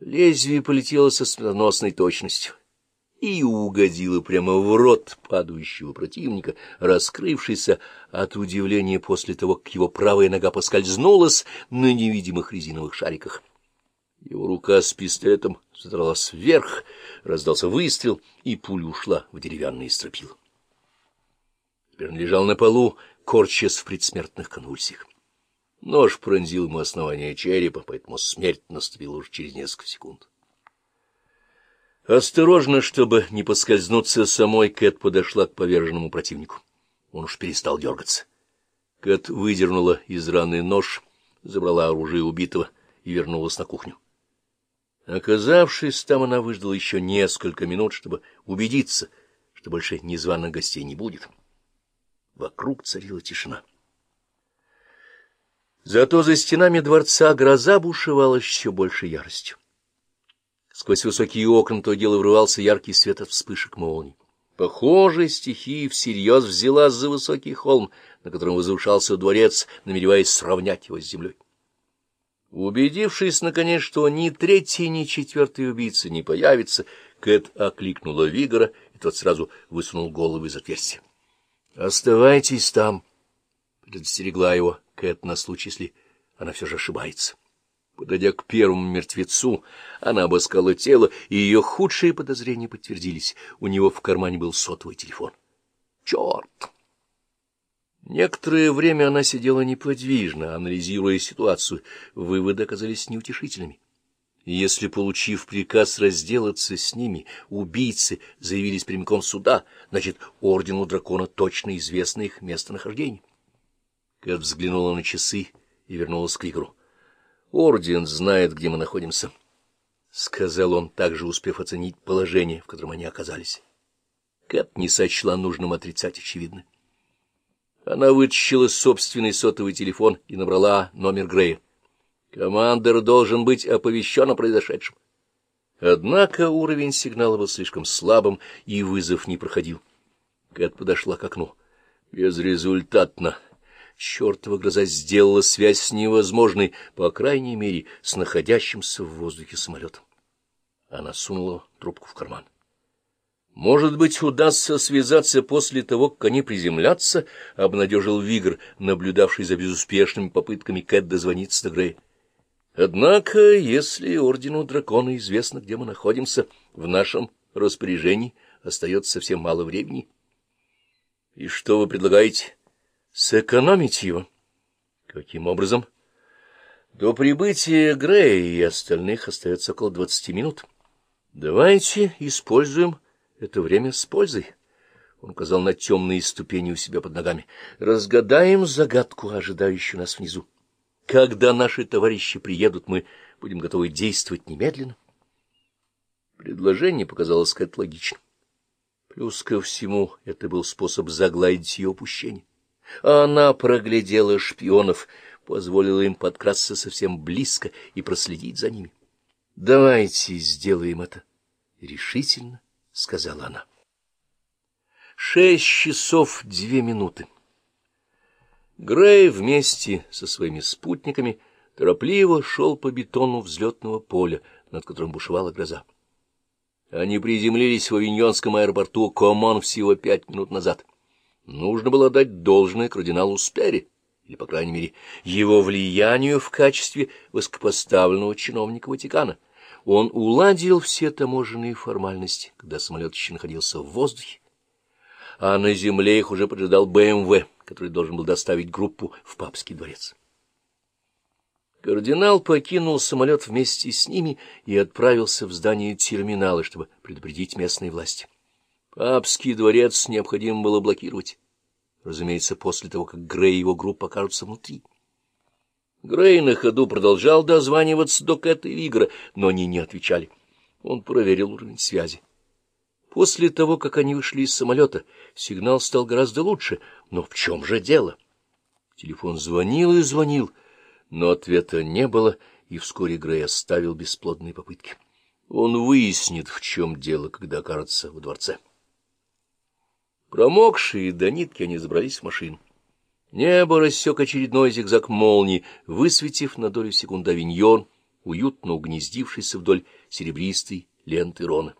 Лезвие полетело со смертоносной точностью и угодило прямо в рот падающего противника, раскрывшийся от удивления после того, как его правая нога поскользнулась на невидимых резиновых шариках. Его рука с пистолетом задралась вверх, раздался выстрел, и пуля ушла в деревянные стропила. Теперь он лежал на полу, корчась в предсмертных конвульсиях. Нож пронзил ему основание черепа, поэтому смерть наступила уже через несколько секунд. Осторожно, чтобы не поскользнуться самой, Кэт подошла к поверженному противнику. Он уж перестал дергаться. Кэт выдернула из раны нож, забрала оружие убитого и вернулась на кухню. Оказавшись там, она выждала еще несколько минут, чтобы убедиться, что больше незваных гостей не будет. Вокруг царила тишина. Зато за стенами дворца гроза бушевала еще большей яростью. Сквозь высокие окна то дело врывался яркий свет от вспышек молний. Похоже, стихия всерьез взялась за высокий холм, на котором возвышался дворец, намереваясь сравнять его с землей. Убедившись, наконец, что ни третий, ни четвертый убийца не появится, Кэт окликнула Вигора, и тот сразу высунул голову из отверстия. — Оставайтесь там, — предостерегла его Кэт на случай, если она все же ошибается. Подойдя к первому мертвецу, она обыскала тело, и ее худшие подозрения подтвердились. У него в кармане был сотовый телефон. Черт! Некоторое время она сидела неподвижно, анализируя ситуацию. Выводы оказались неутешительными. Если, получив приказ разделаться с ними, убийцы заявились прямиком сюда, значит, ордену дракона точно известно их местонахождение. Кэт взглянула на часы и вернулась к Игору. — Орден знает, где мы находимся, — сказал он, также успев оценить положение, в котором они оказались. Кэт не сочла нужным отрицать очевидно. Она вытащила собственный сотовый телефон и набрала номер Грея. Командор должен быть оповещен о произошедшем. Однако уровень сигнала был слишком слабым, и вызов не проходил. Кэт подошла к окну. Безрезультатно. Чёртова гроза сделала связь невозможной, по крайней мере, с находящимся в воздухе самолетом. Она сунула трубку в карман. Может быть, удастся связаться после того, как они приземлятся, — обнадежил Вигр, наблюдавший за безуспешными попытками Кэт дозвониться до Грея. Однако, если Ордену Дракона известно, где мы находимся, в нашем распоряжении остается совсем мало времени. — И что вы предлагаете? Сэкономить его. Каким образом? До прибытия Грея и остальных остается около двадцати минут. Давайте используем это время с пользой. Он указал на темные ступени у себя под ногами. Разгадаем загадку, ожидающую нас внизу. Когда наши товарищи приедут, мы будем готовы действовать немедленно. Предложение показалось Кэт логичным. Плюс ко всему, это был способ загладить ее упущение. Она проглядела шпионов, позволила им подкрасться совсем близко и проследить за ними. — Давайте сделаем это, — решительно сказала она. Шесть часов две минуты. Грей вместе со своими спутниками торопливо шел по бетону взлетного поля, над которым бушевала гроза. Они приземлились в авиньонском аэропорту Комон всего пять минут назад — Нужно было дать должное кардиналу Спери, или, по крайней мере, его влиянию в качестве высокопоставленного чиновника Ватикана. Он уладил все таможенные формальности, когда самолет еще находился в воздухе, а на земле их уже поджидал БМВ, который должен был доставить группу в папский дворец. Кардинал покинул самолет вместе с ними и отправился в здание терминала, чтобы предупредить местные власти. Папский дворец необходимо было блокировать. Разумеется, после того, как Грей и его группа окажутся внутри. Грей на ходу продолжал дозваниваться до Кэта и Вигра, но они не отвечали. Он проверил уровень связи. После того, как они вышли из самолета, сигнал стал гораздо лучше. Но в чем же дело? Телефон звонил и звонил, но ответа не было, и вскоре Грей оставил бесплодные попытки. Он выяснит, в чем дело, когда окажется во дворце. Промокшие до нитки они забрались в машину. Небо рассек очередной зигзаг молнии, высветив на долю секунды авиньон, уютно угнездившийся вдоль серебристой ленты Рона.